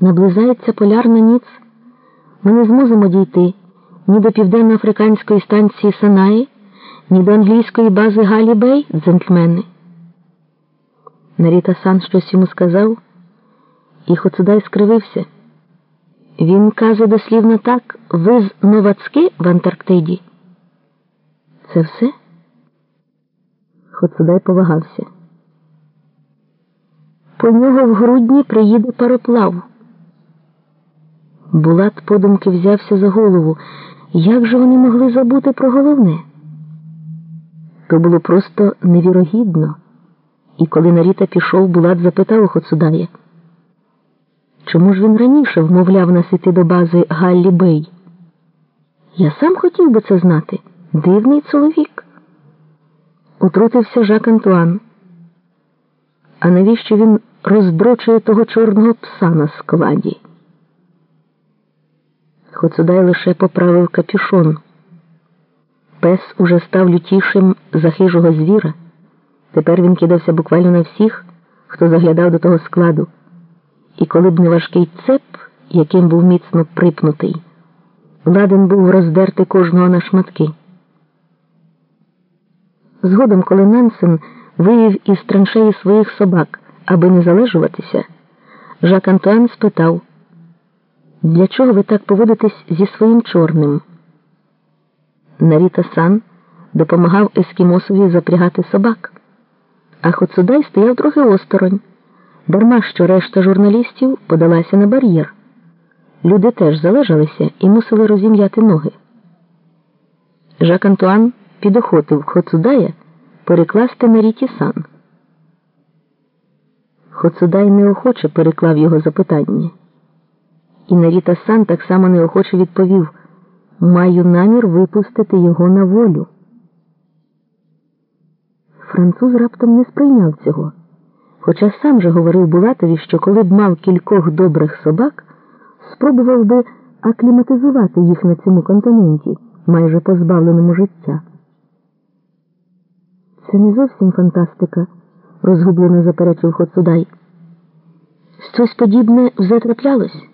Наблизається полярна ніц. Ми не зможемо дійти ні до південно-африканської станції Санаї, ні до англійської бази Галі-Бей, джентльмени. Наріта Сан щось йому сказав, і Хоцудай скривився. Він каже дослівно так: ви з Новацьки в Антарктиді. Це все? Хоцудай повагався. По нього в грудні приїде пароплав. Булат подумки взявся за голову. Як же вони могли забути про головне? То було просто невірогідно. І коли Наріта пішов, Булат запитав у Хоцудая. Чому ж він раніше вмовляв нас іти до бази Галлі Бей? Я сам хотів би це знати. Дивний чоловік. Утрутився Жак Антуан. А навіщо він роздрочує того чорного пса на складі? Хоцудай лише поправив капюшон. Пес уже став лютішим за хижого звіра. Тепер він кидався буквально на всіх, хто заглядав до того складу. І коли б не важкий цеп, яким був міцно припнутий, ладен був роздерти кожного на шматки. Згодом, коли Нансен вивів із траншеї своїх собак, аби не залежуватися, Жак Антуан спитав, для чого ви так поводитесь зі своїм чорним? Наріта Сан допомагав ескімосові запрягати собак, а Хоцудай стояв трохи осторонь, дарма що решта журналістів подалася на бар'єр. Люди теж залежалися і мусили розім'яти ноги. Жак Антуан підохотив Хоцудая перекласти Наріті Сан. Хоцудай неохоче переклав його запитання. І Наріта Сан так само неохоче відповів Маю намір випустити його на волю. Француз раптом не сприйняв цього, хоча сам же говорив Булатові, що коли б мав кількох добрих собак, спробував би акліматизувати їх на цьому континенті, майже позбавленому життя. Це не зовсім фантастика, розгублено заперечив Хоцудай. Щось подібне вже траплялось.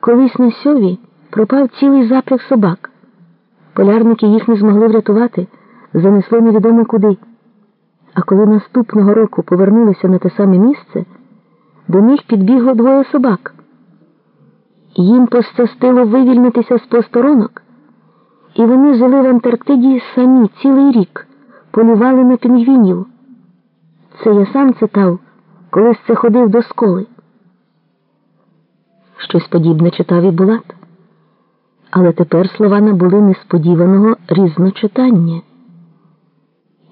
Колись на сьові пропав цілий запряг собак. Полярники їх не змогли врятувати, занесли невідомо куди. А коли наступного року повернулися на те саме місце, до них підбігло двоє собак. Їм пощастило вивільнитися з посторонок, і вони жили в Антарктиді самі цілий рік, полювали на пінгвінів. Це я сам читав, колись це ходив до школи. Щось подібне читав і Булат. Але тепер слова набули несподіваного різночитання.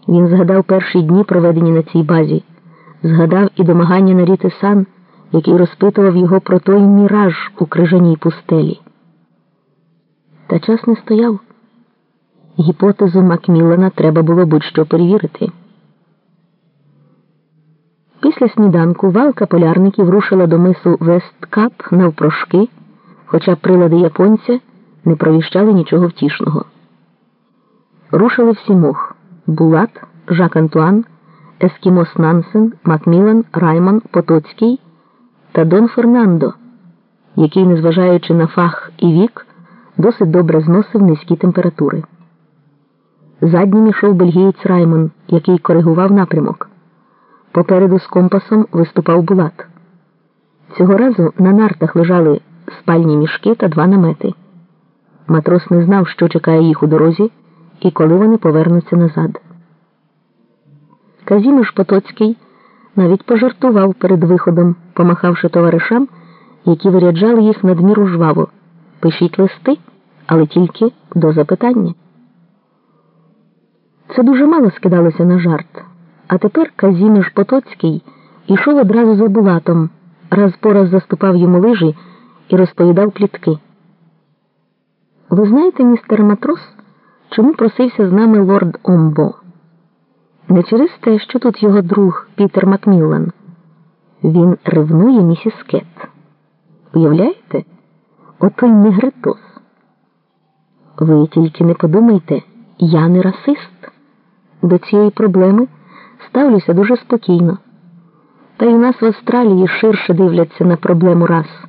Він згадав перші дні, проведені на цій базі, згадав і домагання Наріти Сан, який розпитував його про той міраж у крижаній пустелі. Та час не стояв. Гіпотезу Макміллана треба було будь-що перевірити. Після сніданку валка полярників рушила до мису Весткап навпрошки, хоча прилади японця не провіщали нічого втішного. Рушили всімох Булат, Жак Антуан, Ескімос Нансен, Макмілан, Райман, Потоцький та Дон Фернандо, який, незважаючи на фах і вік, досить добре зносив низькі температури. Заднім ішов бельгієць Раймон, який коригував напрямок. Попереду з компасом виступав Булат. Цього разу на нартах лежали спальні мішки та два намети. Матрос не знав, що чекає їх у дорозі і коли вони повернуться назад. Казіміш Потоцький навіть пожартував перед виходом, помахавши товаришам, які виряджали їх надміру жваво. Пишіть листи, але тільки до запитання. Це дуже мало скидалося на жарт. А тепер Казіміш Потоцький ішов одразу за Булатом, раз по раз заступав йому лижі і розповідав плітки. Ви знаєте, містер матрос, чому просився з нами лорд Омбо? Не через те, що тут його друг Пітер Макміллан. Він ревнує місіс Кет. Уявляєте? Отой негритос. Ви тільки не подумайте, я не расист. До цієї проблеми ставлюся дуже спокійно. Та й у нас в Австралії ширше дивляться на проблему рас.